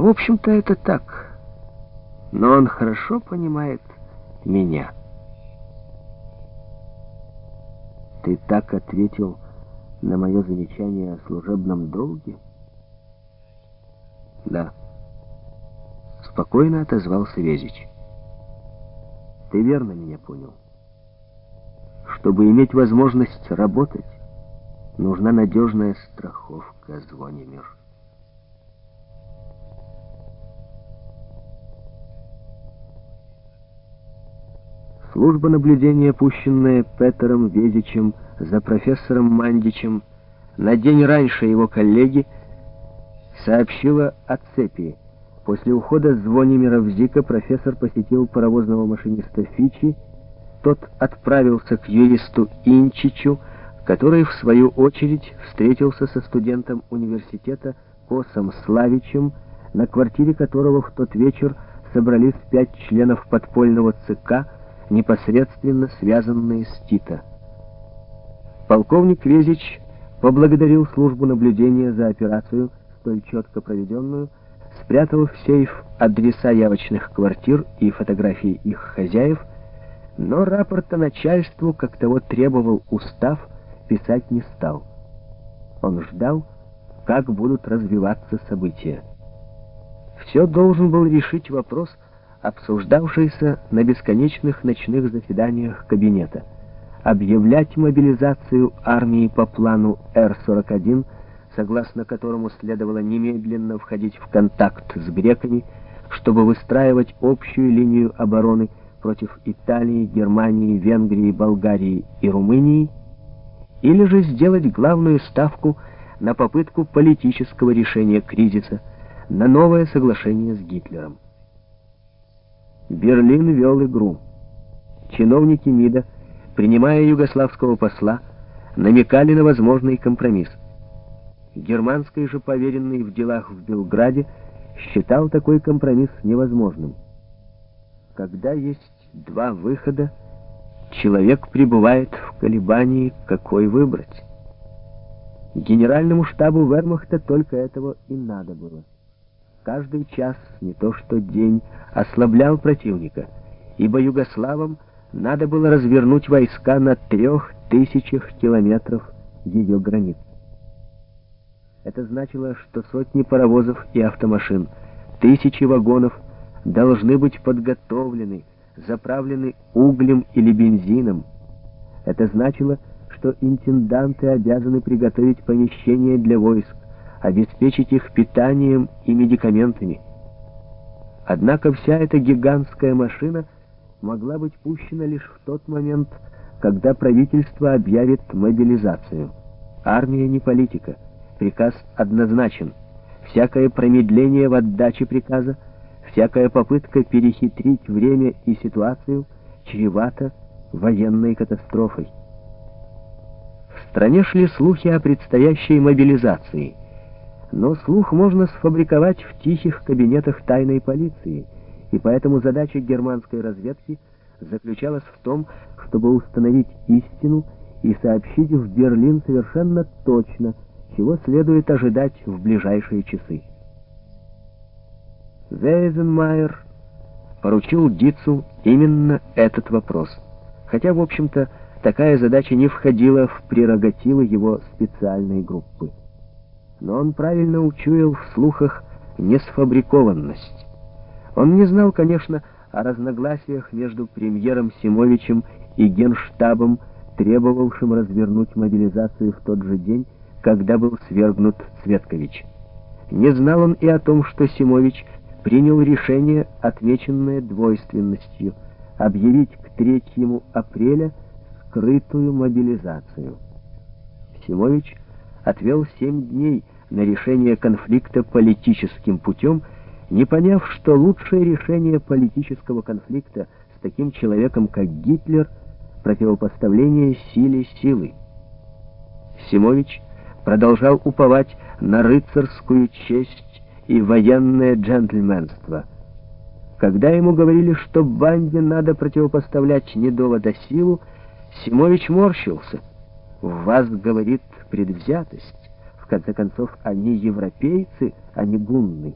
В общем-то, это так. Но он хорошо понимает меня. Ты так ответил на мое замечание о служебном долге? Да. Спокойно отозвался Везич. Ты верно меня понял. Чтобы иметь возможность работать, нужна надежная страховка, Звонимир. Служба наблюдения, пущенная Петером Везичем за профессором Мандичем на день раньше его коллеги, сообщила о цепи. После ухода Звонимира в Зика профессор посетил паровозного машиниста Фичи, тот отправился к юристу Инчичу, который, в свою очередь, встретился со студентом университета Косом Славичем, на квартире которого в тот вечер собрались пять членов подпольного ЦК, непосредственно связанные с Тита. Полковник Везич поблагодарил службу наблюдения за операцию, столь четко проведенную, спрятал в сейф адреса явочных квартир и фотографии их хозяев, но рапорта начальству, как того требовал устав, писать не стал. Он ждал, как будут развиваться события. Все должен был решить вопрос, обсуждавшийся на бесконечных ночных заседаниях кабинета. Объявлять мобилизацию армии по плану Р-41, согласно которому следовало немедленно входить в контакт с греками, чтобы выстраивать общую линию обороны против Италии, Германии, Венгрии, Болгарии и Румынии, или же сделать главную ставку на попытку политического решения кризиса, на новое соглашение с Гитлером. Берлин вел игру. Чиновники МИДа, принимая югославского посла, намекали на возможный компромисс. Германский же поверенный в делах в Белграде считал такой компромисс невозможным. Когда есть два выхода, человек пребывает в колебании, какой выбрать. Генеральному штабу Вермахта только этого и надо было. Каждый час, не то что день, ослаблял противника, ибо югославам надо было развернуть войска на трех тысячах километров ее границ. Это значило, что сотни паровозов и автомашин, тысячи вагонов должны быть подготовлены, заправлены углем или бензином. Это значило, что интенданты обязаны приготовить помещения для войск, обеспечить их питанием и медикаментами. Однако вся эта гигантская машина могла быть пущена лишь в тот момент, когда правительство объявит мобилизацию. Армия не политика. Приказ однозначен. Всякое промедление в отдаче приказа — Всякая попытка перехитрить время и ситуацию чревата военной катастрофой. В стране шли слухи о предстоящей мобилизации, но слух можно сфабриковать в тихих кабинетах тайной полиции, и поэтому задача германской разведки заключалась в том, чтобы установить истину и сообщить в Берлин совершенно точно, чего следует ожидать в ближайшие часы. Вейзенмайер поручил Дицу именно этот вопрос, хотя, в общем-то, такая задача не входила в прерогативы его специальной группы. Но он правильно учуял в слухах несфабрикованность. Он не знал, конечно, о разногласиях между премьером Симовичем и генштабом, требовавшим развернуть мобилизацию в тот же день, когда был свергнут Цветкович. Не знал он и о том, что Симович – принял решение, отмеченное двойственностью, объявить к 3 апреля скрытую мобилизацию. Симович отвел семь дней на решение конфликта политическим путем, не поняв, что лучшее решение политического конфликта с таким человеком, как Гитлер, противопоставление силе силы. Симович продолжал уповать на рыцарскую честь и военное джентльменство. Когда ему говорили, что банде надо противопоставлять не довод, а силу, Симович морщился. «В вас, — говорит, — предвзятость. В конце концов, они европейцы, а не гунны».